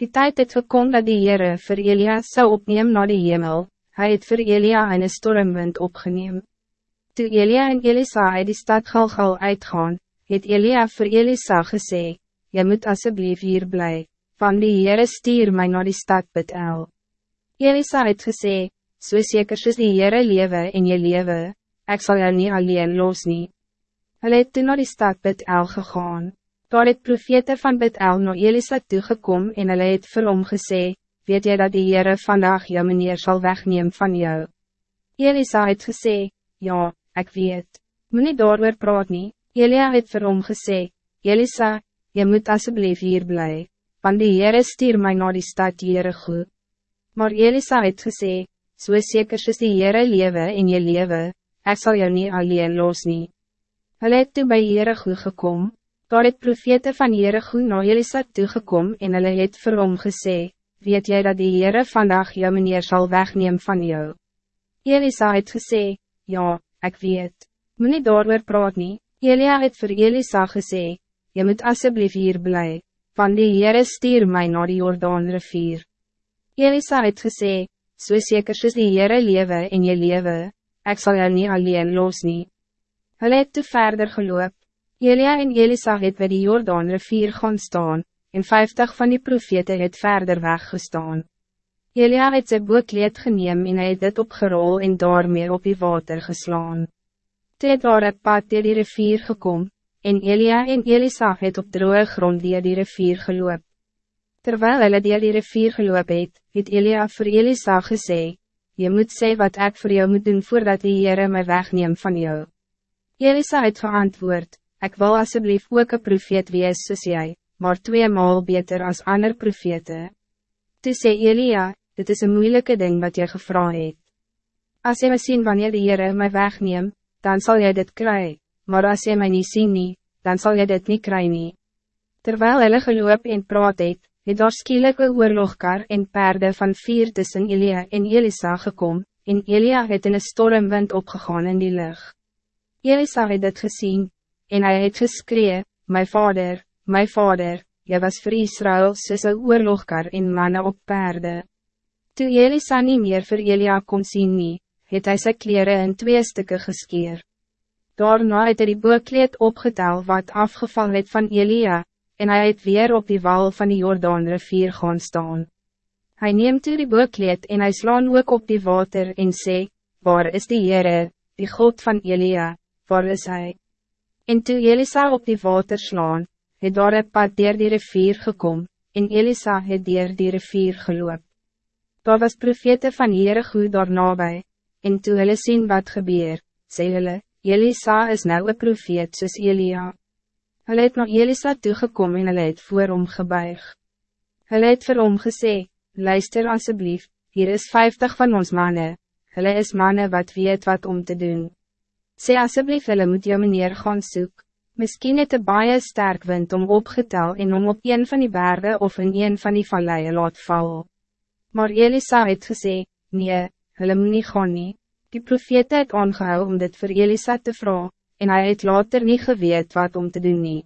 Die tijd het gekom dat die Heere vir Elia zou opneem naar de hemel, hij het vir Elia een stormwind opgeneem. Toe Elia en Elisa uit die stad Galgal uitgaan, het Elia vir Elisa gesê, Jy moet alsjeblieft hier blij, van die Heere stuur mij naar die stad Betel. Elisa het gesê, so seker soos die Heere lewe en je lewe, ek sal jou nie alleen los nie. Hulle het toe naar die stad Betel gegaan. Daar het profete van Betel na Elisa toegekom en hulle het vir hom gesê, weet jy dat die Heere vandaag jou meneer zal wegneem van jou? Elisa het gesê, ja, ik weet. Moet nie daar praat nie. Elia het vir hom gesê, Elisa, je moet alsjeblieft hier blij, want die Heere stuur mij naar die stad Jericho. Maar Elisa het gesê, so seker soos die Heere lewe en je lewe, ek sal jou nie alleen los nie. Hulle het toe by Jericho gekom, daar het profete van Jericho na Elisa toegekom en hulle het vir hom gesê, weet jy dat die Heere vandaag jou meneer zal wegneem van jou? Elisa het gesê, ja, ik weet, moet nie daar praat nie, Elia het vir Elisa gesê, je moet alsjeblieft hier blij, van die Heere stuur mij naar die Jordaan rivier. Elisa het gesê, so seker soos die Heere lewe en je lewe, ek sal jou nie alleen los nie. Hulle het toe verder geloop, Elia en Elisa het by die Jordaan rivier gaan staan, en vijftig van die profete het verder weggestaan. Elia het sy boekleed geneem en hy het dit opgerol en daarmee op die water geslaan. Toe het daar een pad die rivier gekom, en Elia en Elisa het op droge grond die die rivier geloop. Terwijl hulle die die rivier geloop het, het Elia voor Elisa gesê, Je moet zeggen wat ik voor jou moet doen voordat die Heere my wegneem van jou. Elisa het geantwoord, ik wil alsjeblieft ook een profeet wees soos jy, maar twee maal beter als ander profete. Toe sê Elia, dit is een moeilijke ding wat jy gevra het. As jy my sien wanneer die Heere my wegneem, dan zal jy dit krijgen maar als jy my nie sien nie, dan zal jy dit niet kry nie. Terwijl hulle geloop en praat het, het daar skielike oorlogkar en perde van vier tussen Elia en Elisa gekom, en Elia het in een stormwind opgegaan in die lucht. Elisa het dit gezien, en hij het geskree, my vader, my vader, jy was vir Israel soos een oorlogkar en mannen op perde. Toe Elisa niet meer voor Elia kon zien nie, het hy sy kleren in twee stukken geskeerd. Daarna het hy die boekleed opgetel wat afgevallen het van Elia, en hij het weer op die wal van die Jordaan rivier gaan staan. Hij neemt toe die boekleed en hij slaan ook op die water en sê, Waar is die Heere, die God van Elia, waar is hij? En toe Elisa op die water slaan, het daar een pad dier die rivier gekom, en Elisa het dier die rivier geloop. Daar was profete van Heere goed daar nabij, en toe hulle sien wat gebeur, sê hulle, Elisa is nou een profeet soos Elia. Hulle het na Elisa toegekom en hulle het voor hom gebuig. Hulle het vir hom gesê, luister alsjeblieft, hier is vijftig van ons mannen. Hulle is mannen wat weet wat om te doen. Sê alsjeblieft hulle moet jou meneer gaan soek. Misschien het een baie sterk wind om opgetel en om op een van die bergen of in een van die valleien laat val. Maar Elisa het gesê, nee, hulle moet nie gaan nie. Die profete het aangehou om dit voor Elisa te vragen, en hij het later niet geweet wat om te doen nie.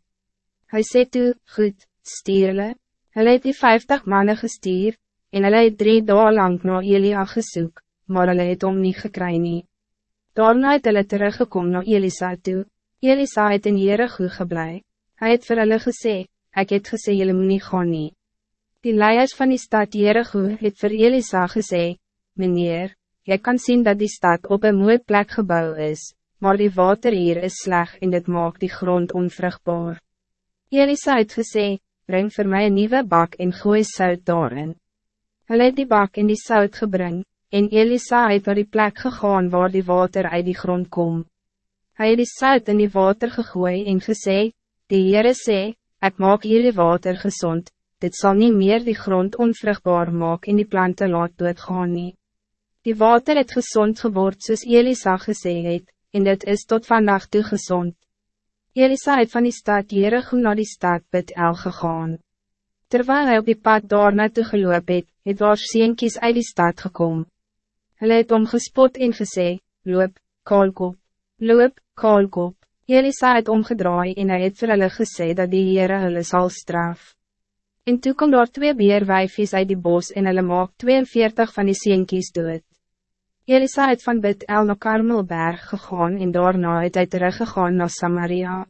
Hy sê toe, goed, stuur hulle, hulle het die vijftig mannen gestuur, en hulle het drie dagen lang na Elia gesoek, maar hulle het om nie gekry nie. Daarna het hulle teruggekom na Elisa toe, Elisa het in Jericho geblei, hy het vir hulle gesê, ek het gesê julle moet nie gaan nie. Die leiers van die stad Jericho het vir Elisa gesê, meneer, Je kan zien dat die stad op een mooie plek gebouwd is, maar die water hier is slecht en dit maakt die grond onvruchtbaar. Elisa het gesê, breng voor mij een nieuwe bak en gooi zout daarin. Hij het die bak in die zout gebring, en Elisa het naar die plek gegaan waar die water uit die grond kom. Hij het die zout in die water gegooi en gesê, die Heere sê, ik maak hier die water gezond, dit zal niet meer die grond onvruchtbaar maken en die planten laat doodgaan nie. Die water het gezond geword soos Elisa gesê het, en dit is tot vandaag toe gezond. Elisa het van die stad Jericho naar die stad Bet-El gegaan. Terwijl hij op die pad daar naartoe geloop het, het daar sienkies uit die stad gekom. Hulle het omgespot en gesê, loop, kaalkop, loop, kaalkop. Elisa het omgedraai en hy het vir hulle gesê dat die Heere hulle sal straf. En toe kom daar twee beerwijfies uit die bos en hulle maak 42 van die sienkies dood. Elisa het van Bid El na Karmelberg gegaan en daarna het hy teruggegaan na Samaria.